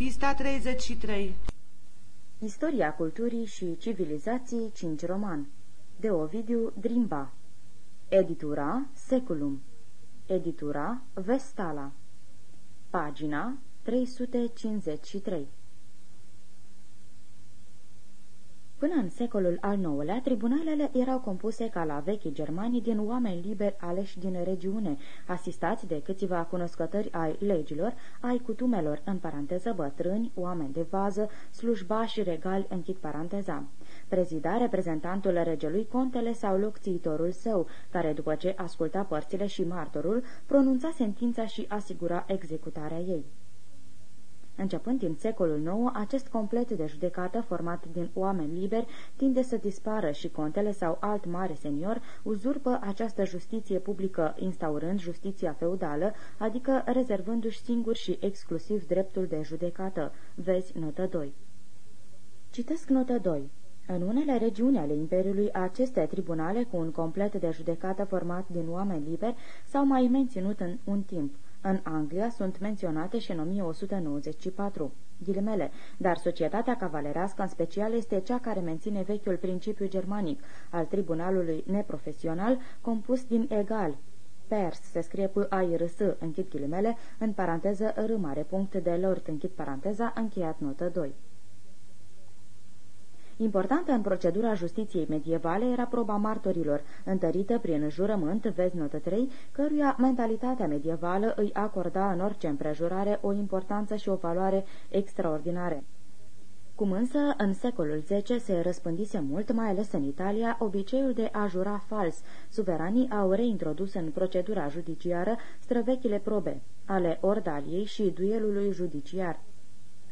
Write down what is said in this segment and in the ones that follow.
Pista 33 Istoria culturii și civilizației 5 roman. De Ovidiu Drimba. Editura Seculum. Editura Vestala. Pagina 353 Până în secolul al IX-lea, tribunalele erau compuse ca la vechi germani din oameni liberi aleși din regiune, asistați de câțiva cunoscători ai legilor, ai cutumelor, în paranteză bătrâni, oameni de vază, slujbași regali, închid paranteza. Prezida reprezentantul regelui contele sau locțiitorul său, care după ce asculta părțile și martorul, pronunța sentința și asigura executarea ei. Începând din secolul IX, acest complet de judecată format din oameni liberi tinde să dispară și contele sau alt mare senior uzurpă această justiție publică instaurând justiția feudală, adică rezervându-și singur și exclusiv dreptul de judecată. Vezi notă 2. Citesc notă 2. În unele regiuni ale Imperiului, aceste tribunale, cu un complet de judecată format din oameni liberi, s-au mai menținut în un timp. În Anglia sunt menționate și în 1194. Ghilimele, dar societatea cavalerească în special este cea care menține vechiul principiu germanic al tribunalului neprofesional compus din egal. Pers se scrie p a i r s închid ghilimele, în paranteză r mare punct de lord închid paranteza, încheiat notă 2. Importantă în procedura justiției medievale era proba martorilor, întărită prin jurământ, vezi notă 3, căruia mentalitatea medievală îi acorda în orice împrejurare o importanță și o valoare extraordinare. Cum însă, în secolul X se răspândise mult, mai ales în Italia, obiceiul de a jura fals. Suveranii au reintrodus în procedura judiciară străvechile probe ale ordaliei și duelului judiciar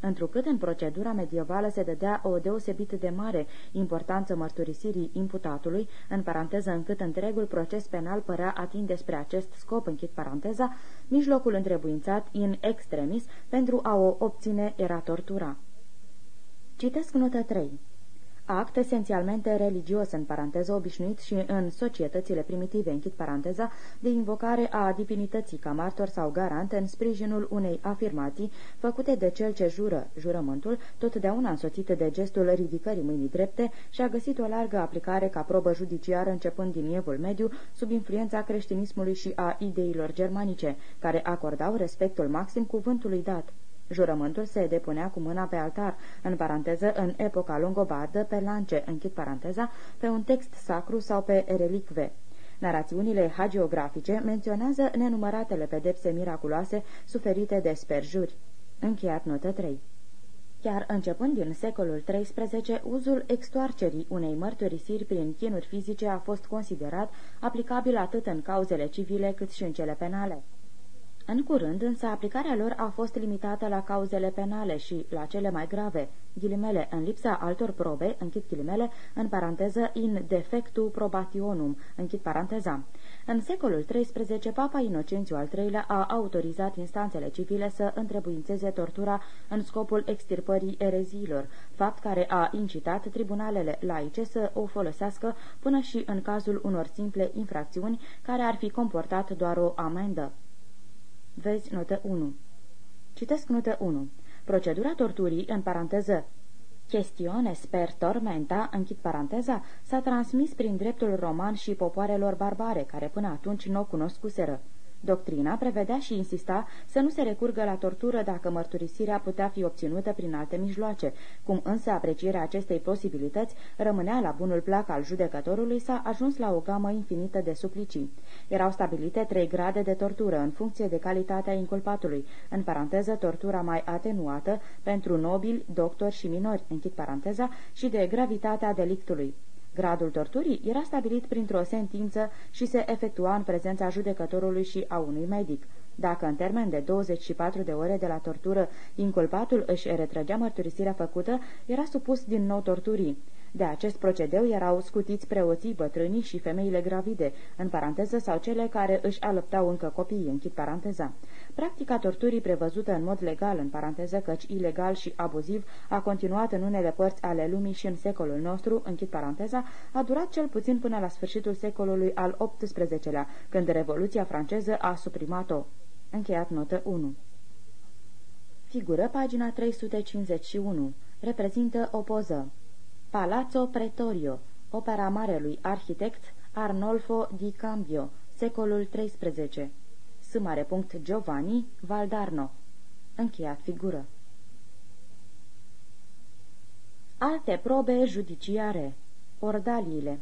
întrucât în procedura medievală se dădea o deosebit de mare importanță mărturisirii imputatului, în paranteză încât întregul proces penal părea atin spre acest scop, închid paranteza, mijlocul întrebuințat in extremis pentru a o obține era tortura. Citesc notă 3 act esențialmente religios, în paranteză obișnuit și în societățile primitive, închid paranteza, de invocare a divinității ca martor sau garant în sprijinul unei afirmații făcute de cel ce jură jurământul, totdeauna însoțite de gestul ridicării mâinii drepte și a găsit o largă aplicare ca probă judiciară începând din Evul Mediu, sub influența creștinismului și a ideilor germanice, care acordau respectul maxim cuvântului dat. Jurământul se depunea cu mâna pe altar, în paranteză în epoca longobardă, pe lance, închid paranteza, pe un text sacru sau pe relicve. Narațiunile hagiografice menționează nenumăratele pedepse miraculoase suferite de sperjuri. Încheiat notă 3 Chiar începând din secolul XIII, uzul extoarcerii unei mărturisiri prin chinuri fizice a fost considerat aplicabil atât în cauzele civile cât și în cele penale. În curând, însă, aplicarea lor a fost limitată la cauzele penale și la cele mai grave, ghilimele, în lipsa altor probe, închid ghilimele, în paranteză, in defectu probationum, închid paranteza. În secolul XIII, Papa Inocențiu al III-lea a autorizat instanțele civile să întrebuințeze tortura în scopul extirpării ereziilor, fapt care a incitat tribunalele laice să o folosească până și în cazul unor simple infracțiuni care ar fi comportat doar o amendă. Vezi notă 1. Citesc notă 1. Procedura torturii, în paranteză, Chestiones per tormenta, închid paranteza, s-a transmis prin dreptul roman și popoarelor barbare, care până atunci nu o cunoscuseră. Doctrina prevedea și insista să nu se recurgă la tortură dacă mărturisirea putea fi obținută prin alte mijloace, cum însă aprecierea acestei posibilități rămânea la bunul plac al judecătorului, s-a ajuns la o gamă infinită de suplicii. Erau stabilite trei grade de tortură în funcție de calitatea inculpatului, în paranteză tortura mai atenuată pentru nobili, doctori și minori, închid paranteza, și de gravitatea delictului. Gradul torturii era stabilit printr-o sentință și se efectua în prezența judecătorului și a unui medic. Dacă în termen de 24 de ore de la tortură inculpatul își retrăgea mărturisirea făcută, era supus din nou torturii. De acest procedeu erau scutiți preoții, bătrânii și femeile gravide, în paranteză sau cele care își alăptau încă copiii, închid paranteza. Practica torturii prevăzută în mod legal, în paranteză căci ilegal și abuziv, a continuat în unele părți ale lumii și în secolul nostru, închid paranteza, a durat cel puțin până la sfârșitul secolului al XVIII-lea, când Revoluția franceză a suprimat-o. Încheiat notă 1 Figură pagina 351. Reprezintă o poză. Palazzo Pretorio, opera marelui arhitect Arnolfo di Cambio, secolul XIII. S. Giovanni Valdarno. Încheiat figură. Alte probe judiciare. Ordaliile.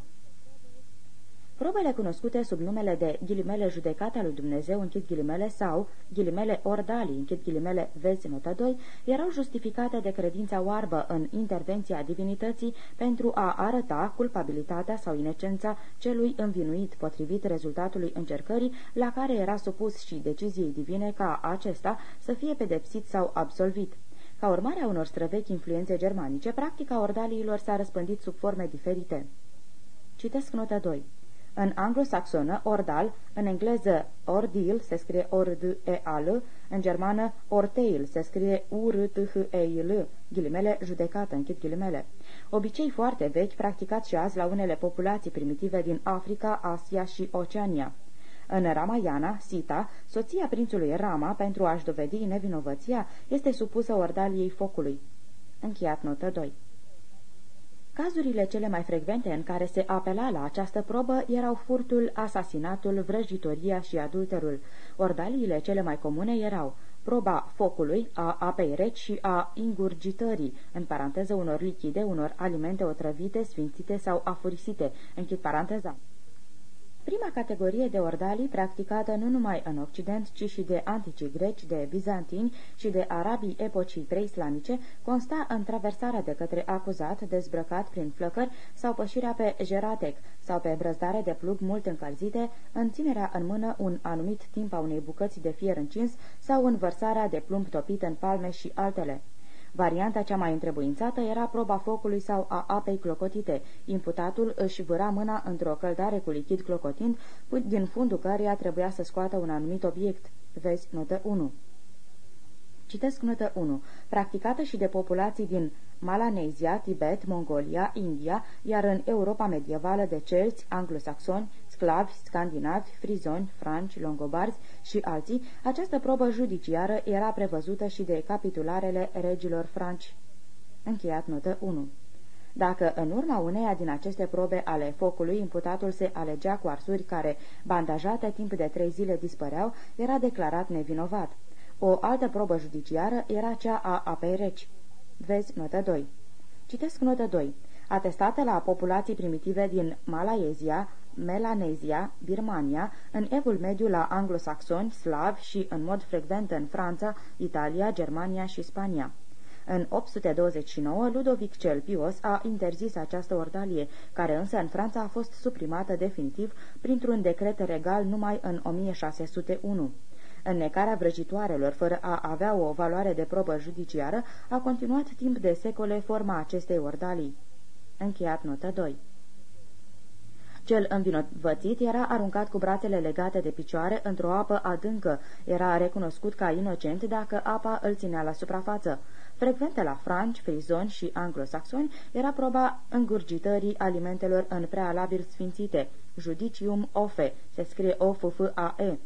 Probele cunoscute sub numele de ghilimele judecata lui Dumnezeu, închid ghilimele, sau ghilimele ordalii, închid ghilimele, vezi nota 2, erau justificate de credința oarbă în intervenția divinității pentru a arăta culpabilitatea sau inecența celui învinuit potrivit rezultatului încercării la care era supus și deciziei divine ca acesta să fie pedepsit sau absolvit. Ca urmare a unor străvechi influențe germanice, practica ordaliilor s-a răspândit sub forme diferite. Citesc nota 2. În anglosaxonă, ordal, în engleză ordil se scrie ord-e-al, în germană orteil se scrie u r t h e l ghilimele judecată, închid ghilimele. Obicei foarte vechi, practicat și azi la unele populații primitive din Africa, Asia și Oceania. În Ramayana, Sita, soția prințului Rama, pentru a-și dovedi nevinovăția, este supusă ordaliei focului. Încheiat notă 2 Cazurile cele mai frecvente în care se apela la această probă erau furtul, asasinatul, vrăjitoria și adulterul. Ordaliile cele mai comune erau proba focului, a apei reci și a ingurgitării, în paranteză unor lichide, unor alimente otrăvite, sfințite sau afurisite, închid paranteza. Prima categorie de ordalii practicată nu numai în Occident, ci și de anticii greci, de bizantini și de arabii epocii preislamice, consta în traversarea de către acuzat, dezbrăcat prin flăcări sau pășirea pe jeratec sau pe brăzdare de plug mult încălzite, în ținerea în mână un anumit timp a unei bucăți de fier încins sau în vărsarea de plumb topit în palme și altele. Varianta cea mai întrebuințată era proba focului sau a apei clocotite. Imputatul își vâra mâna într-o căldare cu lichid clocotind, din fundul căreia trebuia să scoată un anumit obiect. Vezi notă 1. Citesc notă 1. Practicată și de populații din Malanezia, Tibet, Mongolia, India, iar în Europa medievală de celți, anglosaxoni, sclavi, scandinavi, frizoni, franci, longobarzi și alții, această probă judiciară era prevăzută și de capitularele regilor franci. Încheiat notă 1. Dacă în urma uneia din aceste probe ale focului imputatul se alegea cu arsuri care, bandajate timp de trei zile, dispăreau, era declarat nevinovat. O altă probă judiciară era cea a apei reci. Vezi notă 2. Citesc notă 2. Atestată la populații primitive din Malaezia, Melanezia, Birmania, în evul mediu la anglosaxoni, slavi și, în mod frecvent, în Franța, Italia, Germania și Spania. În 829, Ludovic cel Pios a interzis această ordalie, care însă în Franța a fost suprimată definitiv printr-un decret regal numai în 1601. Înnecarea vrăjitoarelor, fără a avea o valoare de probă judiciară, a continuat timp de secole forma acestei ordalii. Încheiat notă 2 cel învinovățit era aruncat cu brațele legate de picioare într-o apă adâncă. Era recunoscut ca inocent dacă apa îl ținea la suprafață. Frecventă la franci, frizoni și anglosaxoni era proba îngurgitării alimentelor în prealabil sfințite, judicium ofe, se scrie o f f a e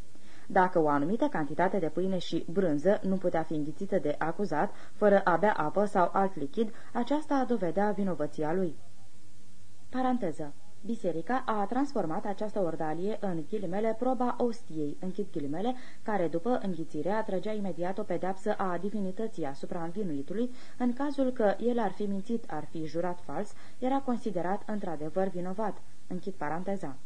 dacă o anumită cantitate de pâine și brânză nu putea fi înghițită de acuzat, fără a bea apă sau alt lichid, aceasta dovedea vinovăția lui. Paranteză Biserica a transformat această ordalie în ghilimele proba ostiei, închid ghilimele, care după înghițire atrăgea imediat o pedeapsă a divinității asupra învinuitului, în cazul că el ar fi mințit, ar fi jurat fals, era considerat într-adevăr vinovat. Închid paranteza.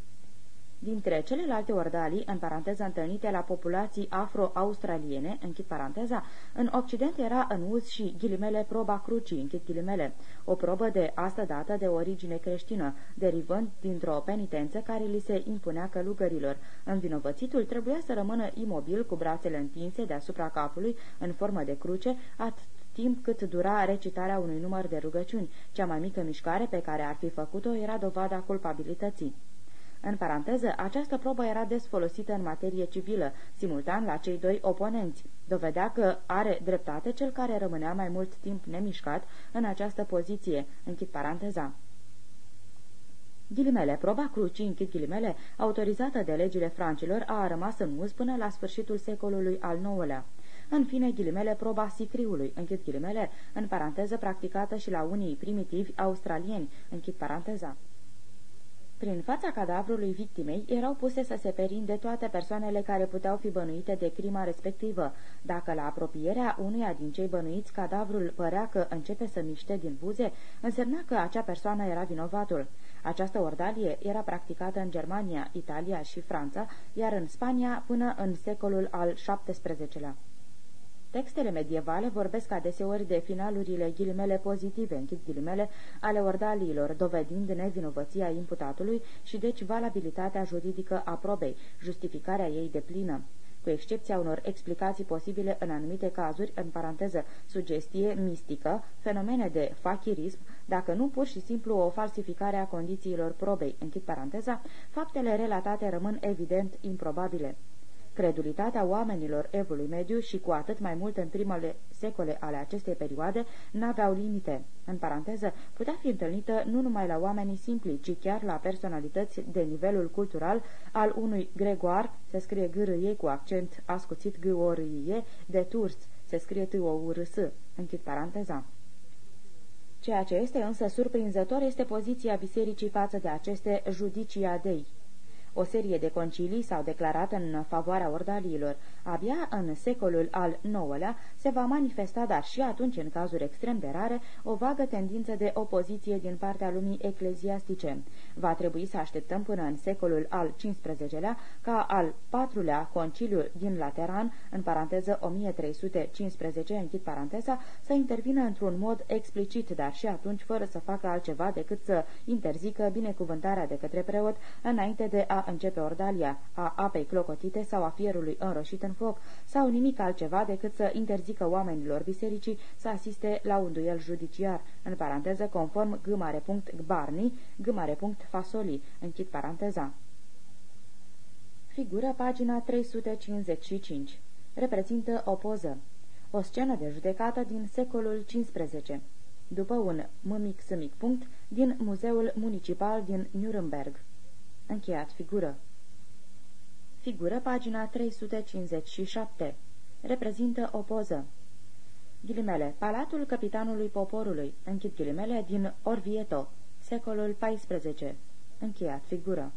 Dintre celelalte ordalii, în paranteză întâlnite la populații afro-australiene, închid paranteza, în Occident era în uz și ghilimele proba crucii, închid ghilimele, o probă de astă dată de origine creștină, derivând dintr-o penitență care li se impunea călugărilor. Învinovățitul trebuia să rămână imobil cu brațele întinse deasupra capului, în formă de cruce, atât timp cât dura recitarea unui număr de rugăciuni. Cea mai mică mișcare pe care ar fi făcut-o era dovada culpabilității. În paranteză, această probă era des folosită în materie civilă, simultan la cei doi oponenți. Dovedea că are dreptate cel care rămânea mai mult timp nemișcat în această poziție. Închid paranteza. Ghilimele, proba crucii, închid ghilimele, autorizată de legile francilor, a rămas în uz până la sfârșitul secolului al IX-lea. în fine ghilimele proba sicriului, închid ghilimele, în paranteză practicată și la unii primitivi australieni, închid paranteza. Prin fața cadavrului victimei erau puse să se perinde toate persoanele care puteau fi bănuite de crima respectivă. Dacă la apropierea unuia din cei bănuiți cadavrul părea că începe să miște din buze, însemna că acea persoană era vinovatul. Această ordalie era practicată în Germania, Italia și Franța, iar în Spania până în secolul al XVII-lea. Textele medievale vorbesc adeseori de finalurile ghilimele pozitive, închid ghilimele, ale ordaliilor, dovedind nevinovăția imputatului și deci valabilitatea juridică a probei, justificarea ei de plină cu excepția unor explicații posibile în anumite cazuri, în paranteză, sugestie mistică, fenomene de fachirism, dacă nu pur și simplu o falsificare a condițiilor probei, închid paranteza, faptele relatate rămân evident improbabile. Credulitatea oamenilor evului mediu și cu atât mai mult în primele secole ale acestei perioade n-aveau limite. În paranteză, putea fi întâlnită nu numai la oamenii simpli, ci chiar la personalități de nivelul cultural al unui Gregoar, se scrie g cu accent ascuțit g o de Tours, se scrie t o u r s închid paranteza. Ceea ce este însă surprinzător este poziția bisericii față de aceste judicia dei. O serie de concilii s-au declarat în favoarea ordaliilor. Abia în secolul al IX-lea se va manifesta, dar și atunci, în cazuri extrem de rare, o vagă tendință de opoziție din partea lumii ecleziastice. Va trebui să așteptăm până în secolul al XV-lea ca al patrulea conciliu din Lateran, în paranteză 1315, închid paranteza, să intervină într-un mod explicit, dar și atunci fără să facă altceva decât să interzică binecuvântarea de către preot înainte de a începe ordalia, a apei clocotite sau a fierului înroșit în foc, sau nimic altceva decât să interzică oamenilor bisericii să asiste la un duel judiciar, în paranteză conform g.gbarni, g.fasoli, închid paranteza. Figură pagina 355. Reprezintă o poză. O scenă de judecată din secolul XV. După un mămic mic punct din Muzeul Municipal din Nuremberg. Încheiat figură. Figură pagina 357. Reprezintă o poză. Ghilimele, Palatul Capitanului Poporului, închid ghilimele, din Orvieto, secolul XIV. Încheiat figură.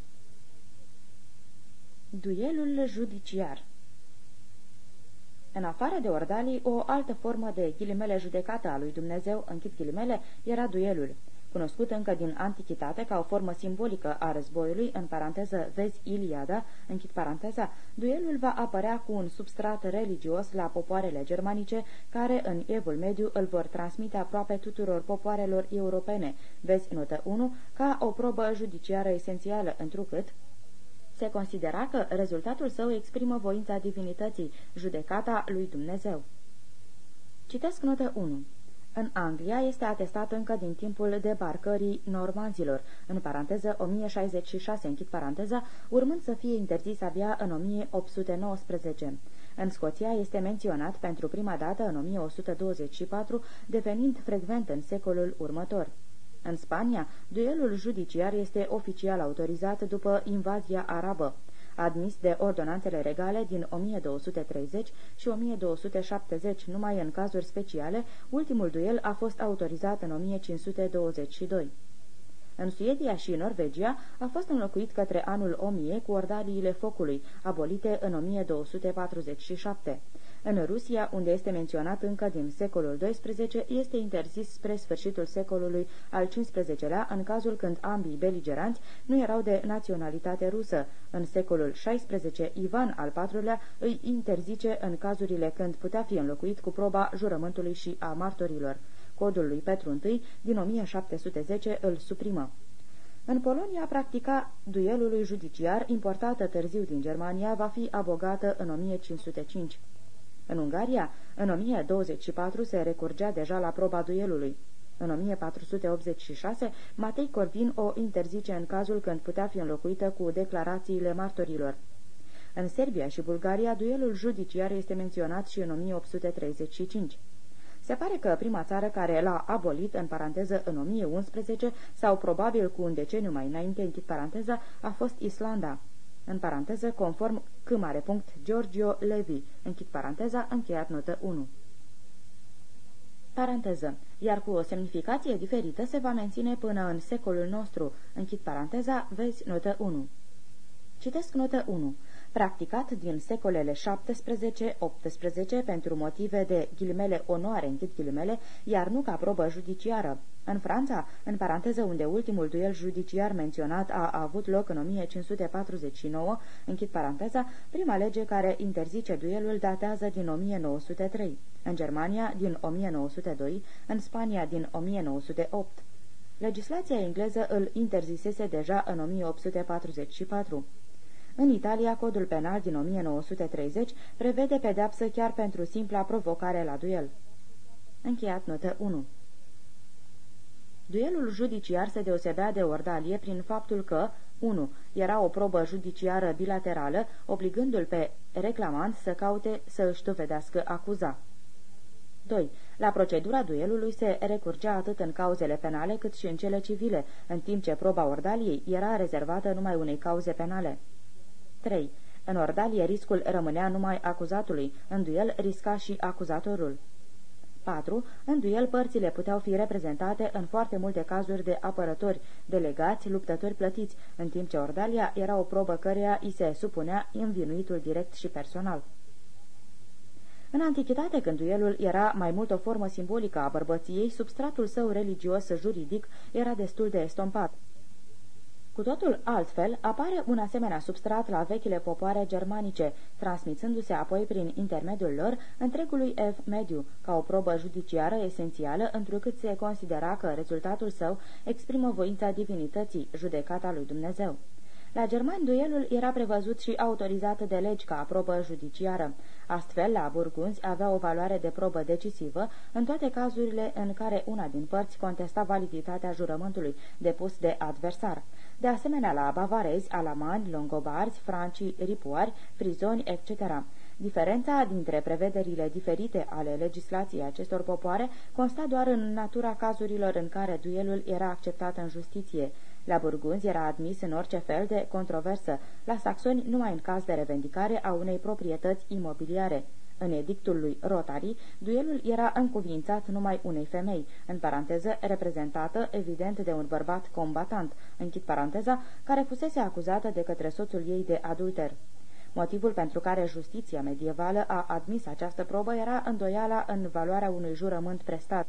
Duelul judiciar În afară de ordalii, o altă formă de ghilimele judecată a lui Dumnezeu, închid ghilimele, era duelul cunoscut încă din antichitate ca o formă simbolică a războiului, în paranteză vezi Iliada, închid paranteza, duelul va apărea cu un substrat religios la popoarele germanice, care în evul mediu îl vor transmite aproape tuturor popoarelor europene, vezi notă 1, ca o probă judiciară esențială, întrucât, se considera că rezultatul său exprimă voința divinității, judecata lui Dumnezeu. Citesc notă 1. În Anglia este atestat încă din timpul debarcării normanzilor, în paranteză 1066, închid paranteza, urmând să fie interzis abia în 1819. În Scoția este menționat pentru prima dată în 1124, devenind frecvent în secolul următor. În Spania, duelul judiciar este oficial autorizat după invazia arabă admis de ordonanțele regale din 1230 și 1270 numai în cazuri speciale, ultimul duel a fost autorizat în 1522. În Suedia și Norvegia a fost înlocuit către anul 1000 cu ordaliile focului, abolite în 1247. În Rusia, unde este menționat încă din secolul XII, este interzis spre sfârșitul secolului al XV-lea, în cazul când ambii beligeranți nu erau de naționalitate rusă. În secolul XVI, Ivan al IV-lea îi interzice în cazurile când putea fi înlocuit cu proba jurământului și a martorilor. Codul lui Petru I din 1710 îl suprimă. În Polonia, practica duelului judiciar, importată târziu din Germania, va fi abogată în 1505. În Ungaria, în 1024 se recurgea deja la proba duelului. În 1486, Matei Corvin o interzice în cazul când putea fi înlocuită cu declarațiile martorilor. În Serbia și Bulgaria, duelul judiciar este menționat și în 1835. Se pare că prima țară care l-a abolit, în paranteză, în 1011, sau probabil cu un deceniu mai înainte, închid paranteza, a fost Islanda. în paranteză, conform C. Giorgio Levi, închid paranteza, încheiat notă 1. Paranteză. Iar cu o semnificație diferită se va menține până în secolul nostru. Închid paranteza, vezi notă 1. Citesc notă 1 practicat din secolele 17-18 pentru motive de ghilimele onoare, închid ghilimele, iar nu ca probă judiciară. În Franța, în paranteză unde ultimul duel judiciar menționat a avut loc în 1549, închid paranteza, prima lege care interzice duelul datează din 1903, în Germania din 1902, în Spania din 1908. Legislația engleză îl interzisese deja în 1844. În Italia, codul penal din 1930 prevede pedepsă chiar pentru simpla provocare la duel. Încheiat notă 1 Duelul judiciar se deosebea de ordalie prin faptul că 1. Era o probă judiciară bilaterală, obligându-l pe reclamant să caute să își dovedească acuza. 2. La procedura duelului se recurgea atât în cauzele penale cât și în cele civile, în timp ce proba ordaliei era rezervată numai unei cauze penale. 3. În ordalie riscul rămânea numai acuzatului, în duel risca și acuzatorul. 4. În duel părțile puteau fi reprezentate în foarte multe cazuri de apărători, delegați, luptători plătiți, în timp ce ordalia era o probă căreia îi se supunea învinuitul direct și personal. În antichitate, când duelul era mai mult o formă simbolică a bărbăției, substratul său religios juridic era destul de estompat. Cu totul altfel, apare un asemenea substrat la vechile popoare germanice, transmițându-se apoi prin intermediul lor întregului F mediu, ca o probă judiciară esențială, întrucât se considera că rezultatul său exprimă voința divinității, judecata lui Dumnezeu. La germani, duelul era prevăzut și autorizat de legi ca probă judiciară. Astfel, la burgunzi avea o valoare de probă decisivă în toate cazurile în care una din părți contesta validitatea jurământului depus de adversar. De asemenea, la bavarezi, alamani, longobarzi, francii, ripuari, frizoni, etc. Diferența dintre prevederile diferite ale legislației acestor popoare consta doar în natura cazurilor în care duelul era acceptat în justiție. La burgunzi era admis în orice fel de controversă, la saxoni numai în caz de revendicare a unei proprietăți imobiliare. În edictul lui Rotary, duelul era încuvințat numai unei femei, în paranteză reprezentată evident de un bărbat combatant, închid paranteza, care fusese acuzată de către soțul ei de adulter. Motivul pentru care justiția medievală a admis această probă era îndoiala în valoarea unui jurământ prestat.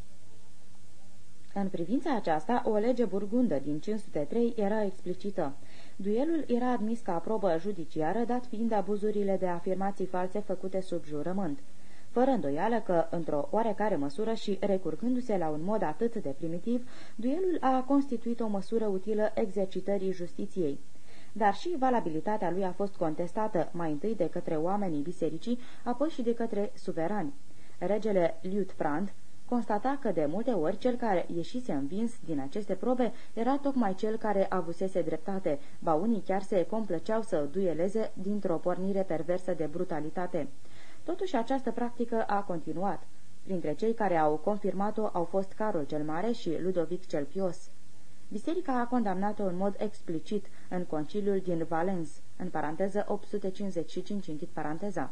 În privința aceasta, o lege burgundă din 503 era explicită. Duelul era admis ca probă judiciară, dat fiind abuzurile de afirmații false făcute sub jurământ. Fără îndoială că, într-o oarecare măsură și recurgându-se la un mod atât de primitiv, duelul a constituit o măsură utilă exercitării justiției dar și valabilitatea lui a fost contestată mai întâi de către oamenii bisericii, apoi și de către suverani. Regele Liutprand constata că de multe ori cel care ieșise învins din aceste probe era tocmai cel care avusese dreptate, ba unii chiar se complăceau să dueleze dintr-o pornire perversă de brutalitate. Totuși această practică a continuat. Printre cei care au confirmat-o au fost Carol cel Mare și Ludovic cel Pios. Biserica a condamnat-o în mod explicit în conciliul din Valens, în paranteză 855 închid paranteza.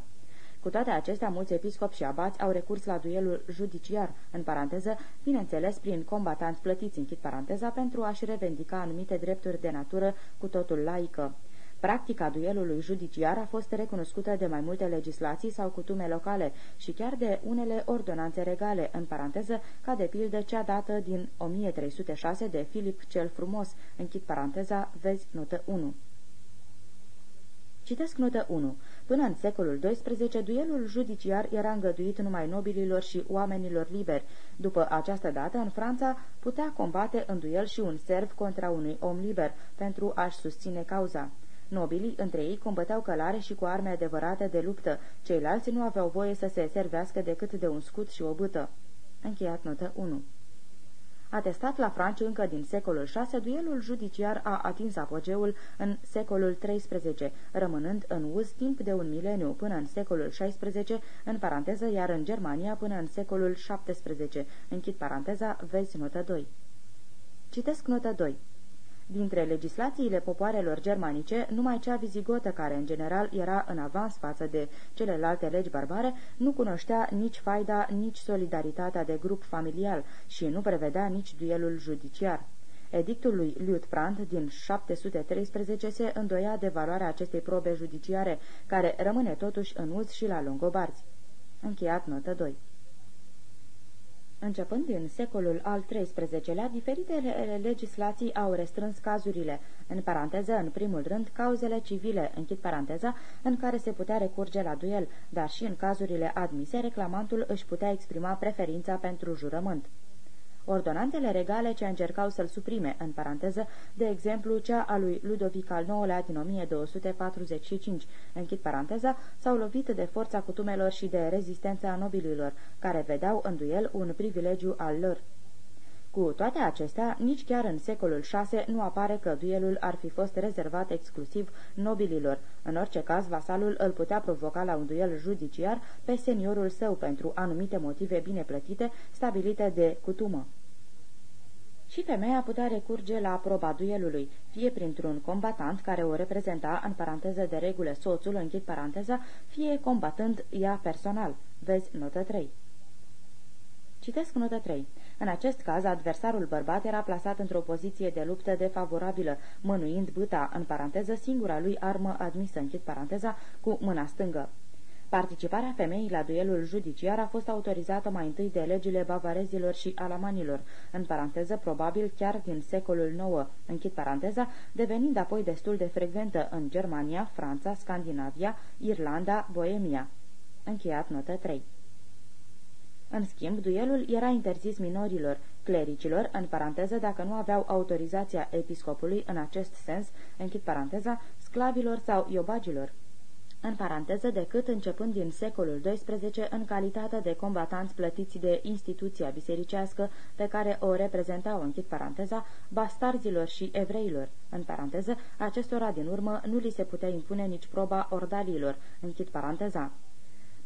Cu toate acestea, mulți episcopi și abați au recurs la duelul judiciar, în paranteză, bineînțeles prin combatanți plătiți, închid paranteza, pentru a-și revendica anumite drepturi de natură cu totul laică. Practica duelului judiciar a fost recunoscută de mai multe legislații sau cutume locale și chiar de unele ordonanțe regale, în paranteză, ca de pildă cea dată din 1306 de Filip cel Frumos, închid paranteza, vezi notă 1. Citesc notă 1. Până în secolul XII, duelul judiciar era îngăduit numai nobililor și oamenilor liberi. După această dată, în Franța, putea combate în duel și un serv contra unui om liber, pentru a-și susține cauza. Nobilii, între ei, combăteau călare și cu arme adevărate de luptă, ceilalți nu aveau voie să se servească decât de un scut și o bâtă. Încheiat notă 1 Atestat la Franci încă din secolul VI, duelul judiciar a atins apogeul în secolul XIII, rămânând în uz timp de un mileniu până în secolul XVI, în paranteză, iar în Germania până în secolul XVII. Închid paranteza, vezi notă 2. Citesc notă 2. Dintre legislațiile popoarelor germanice, numai cea vizigotă, care în general era în avans față de celelalte legi barbare, nu cunoștea nici faida, nici solidaritatea de grup familial și nu prevedea nici duelul judiciar. Edictul lui Liutprand din 713 se îndoia de valoarea acestei probe judiciare, care rămâne totuși în uz și la longobarzi. Încheiat notă 2 Începând din secolul al XIII-lea, diferitele legislații au restrâns cazurile, în paranteză, în primul rând, cauzele civile, închid paranteza, în care se putea recurge la duel, dar și în cazurile admise, reclamantul își putea exprima preferința pentru jurământ. Ordonanțele regale ce încercau să-l suprime, în paranteză, de exemplu cea a lui Ludovic al IX-lea din 1245, închid paranteza, s-au lovit de forța cutumelor și de rezistența nobililor, care vedeau în duel un privilegiu al lor. Cu toate acestea, nici chiar în secolul VI nu apare că duelul ar fi fost rezervat exclusiv nobililor. În orice caz, vasalul îl putea provoca la un duel judiciar pe seniorul său pentru anumite motive bine plătite, stabilite de cutumă. Și femeia putea recurge la proba duelului, fie printr-un combatant care o reprezenta, în paranteză de regulă soțul, închid paranteza, fie combatând ea personal. Vezi notă 3. Citesc notă 3. În acest caz, adversarul bărbat era plasat într-o poziție de luptă defavorabilă, mânuind băta, în paranteză, singura lui armă admisă, închid paranteza, cu mâna stângă. Participarea femeii la duelul judiciar a fost autorizată mai întâi de legile bavarezilor și alamanilor, în paranteză probabil chiar din secolul IX, închid paranteza, devenind apoi destul de frecventă în Germania, Franța, Scandinavia, Irlanda, Boemia. Încheiat notă 3. În schimb, duelul era interzis minorilor, clericilor, în paranteză dacă nu aveau autorizația episcopului în acest sens, închid paranteza, sclavilor sau iobagilor în paranteză decât începând din secolul XII în calitate de combatanți plătiți de instituția bisericească pe care o reprezentau, închid paranteza, bastarzilor și evreilor. În paranteză, acestora din urmă nu li se putea impune nici proba ordalilor, închid paranteza.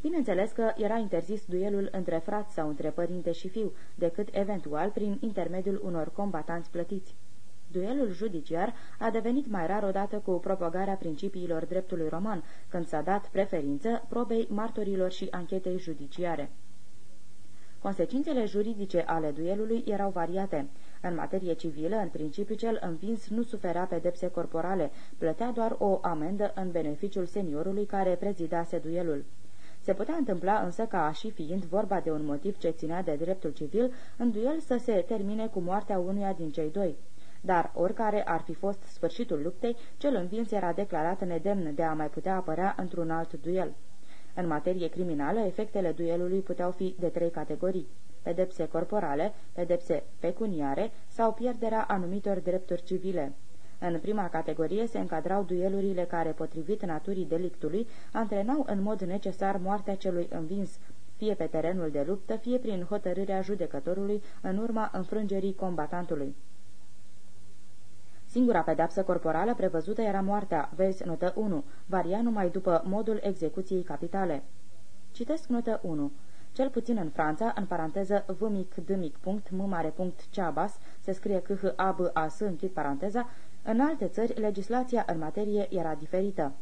Bineînțeles că era interzis duelul între frați sau între părinte și fiu, decât eventual prin intermediul unor combatanți plătiți. Duelul judiciar a devenit mai rar odată cu propagarea principiilor dreptului roman, când s-a dat preferință probei martorilor și anchetei judiciare. Consecințele juridice ale duelului erau variate. În materie civilă, în principiu, cel învins nu suferea pedepse corporale, plătea doar o amendă în beneficiul seniorului care prezidase duelul. Se putea întâmpla însă ca, și fiind vorba de un motiv ce ținea de dreptul civil, în duel să se termine cu moartea unuia din cei doi dar oricare ar fi fost sfârșitul luptei, cel învins era declarat nedemn de a mai putea apărea într-un alt duel. În materie criminală, efectele duelului puteau fi de trei categorii pedepse corporale, pedepse pecuniare sau pierderea anumitor drepturi civile. În prima categorie se încadrau duelurile care, potrivit naturii delictului, antrenau în mod necesar moartea celui învins, fie pe terenul de luptă, fie prin hotărârea judecătorului în urma înfrângerii combatantului. Singura pedapsă corporală prevăzută era moartea, vezi notă 1, varia numai după modul execuției capitale. Citesc notă 1. Cel puțin în Franța, în paranteză v mic d mic punct m mare punct ceabas, se scrie c h a b a s închid paranteza, în alte țări legislația în materie era diferită.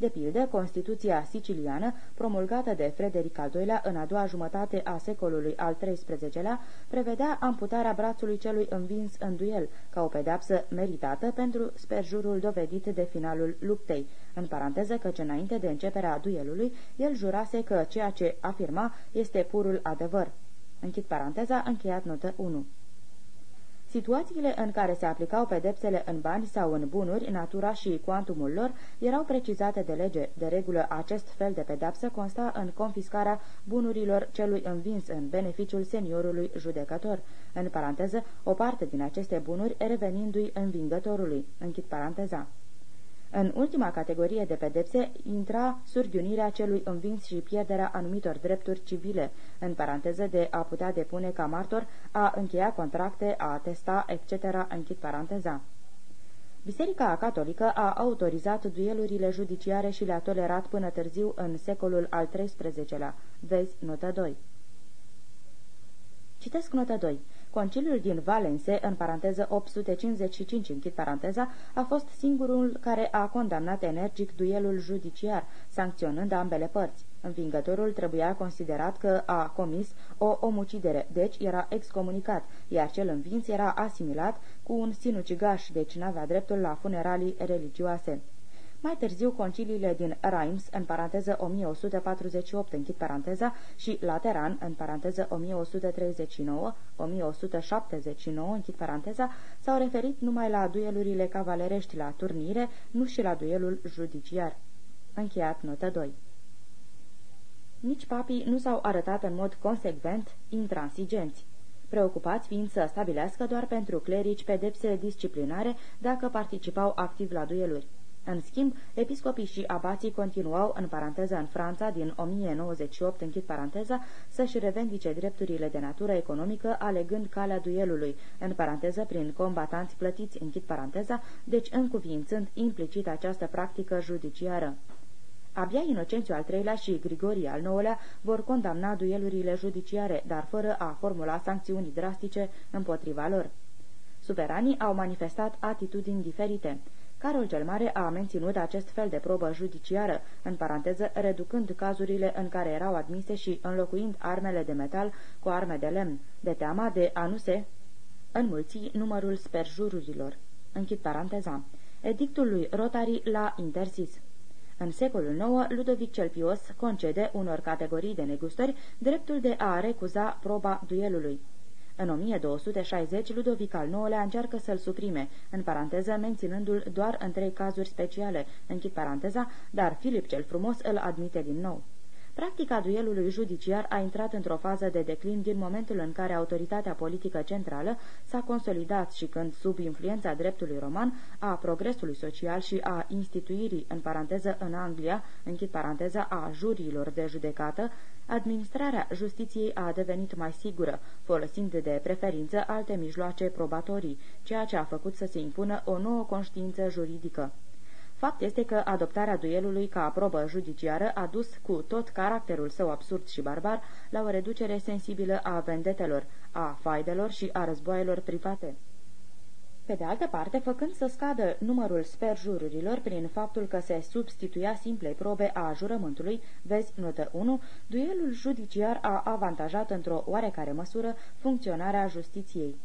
De pildă, Constituția siciliană, promulgată de Frederic al II-lea în a doua jumătate a secolului al XIII-lea, prevedea amputarea brațului celui învins în duel, ca o pedeapsă meritată pentru sperjurul dovedit de finalul luptei, în paranteză căci înainte de începerea duelului, el jurase că ceea ce afirma este purul adevăr. Închid paranteza, încheiat notă 1. Situațiile în care se aplicau pedepsele în bani sau în bunuri, natura și cuantumul lor erau precizate de lege. De regulă, acest fel de pedepsă consta în confiscarea bunurilor celui învins în beneficiul seniorului judecător. În paranteză, o parte din aceste bunuri revenindu-i învingătorului. Închid paranteza. În ultima categorie de pedepse intra surghiunirea celui învins și pierderea anumitor drepturi civile, în paranteză de a putea depune ca martor, a încheia contracte, a atesta, etc., închid paranteza. Biserica Catolică a autorizat duelurile judiciare și le-a tolerat până târziu în secolul al XIII-lea. Vezi notă 2. Citesc notă 2. Conciliul din Valence, în paranteză 855, închid paranteza, a fost singurul care a condamnat energic duelul judiciar, sancționând ambele părți. Învingătorul trebuia considerat că a comis o omucidere, deci era excomunicat, iar cel învins era asimilat cu un sinucigaș, deci n-avea dreptul la funeralii religioase. Mai târziu, conciliile din Reims, în paranteză 1148, închid paranteza, și Lateran, în paranteză 1139, 1179, închid paranteza, s-au referit numai la duelurile cavalerești la turnire, nu și la duelul judiciar. Încheiat notă 2. Nici papii nu s-au arătat în mod consecvent intransigenți preocupați fiind să stabilească doar pentru clerici pedepse disciplinare dacă participau activ la dueluri. În schimb, episcopii și abații continuau, în paranteză în Franța, din 1098, închid paranteza, să-și revendice drepturile de natură economică, alegând calea duelului, în paranteză prin combatanți plătiți, închid paranteza, deci încuviințând implicit această practică judiciară. Abia Inocențiu al III-lea și Grigorie al IX-lea vor condamna duelurile judiciare, dar fără a formula sancțiuni drastice împotriva lor. Suveranii au manifestat atitudini diferite. Carol cel Mare a menținut acest fel de probă judiciară, în paranteză, reducând cazurile în care erau admise și înlocuind armele de metal cu arme de lemn, de teama de a nu se înmulți numărul sperjururilor. Închid paranteza. Edictul lui Rotary l-a interzis. În secolul IX, Ludovic cel Pios concede unor categorii de negustori dreptul de a recuza proba duelului. În 1260, Ludovic al IX-lea încearcă să-l suprime, în paranteză menținându-l doar în trei cazuri speciale, închid paranteza, dar Filip cel Frumos îl admite din nou. Practica duelului judiciar a intrat într-o fază de declin din momentul în care autoritatea politică centrală s-a consolidat și când, sub influența dreptului roman, a progresului social și a instituirii, în paranteză în Anglia, închid paranteza, a juriilor de judecată, administrarea justiției a devenit mai sigură, folosind de preferință alte mijloace probatorii, ceea ce a făcut să se impună o nouă conștiință juridică. Fapt este că adoptarea duelului ca probă judiciară a dus cu tot caracterul său absurd și barbar la o reducere sensibilă a vendetelor, a faidelor și a războaielor private. Pe de altă parte, făcând să scadă numărul sperjururilor prin faptul că se substituia simplei probe a jurământului, vezi notă 1, duelul judiciar a avantajat într-o oarecare măsură funcționarea justiției.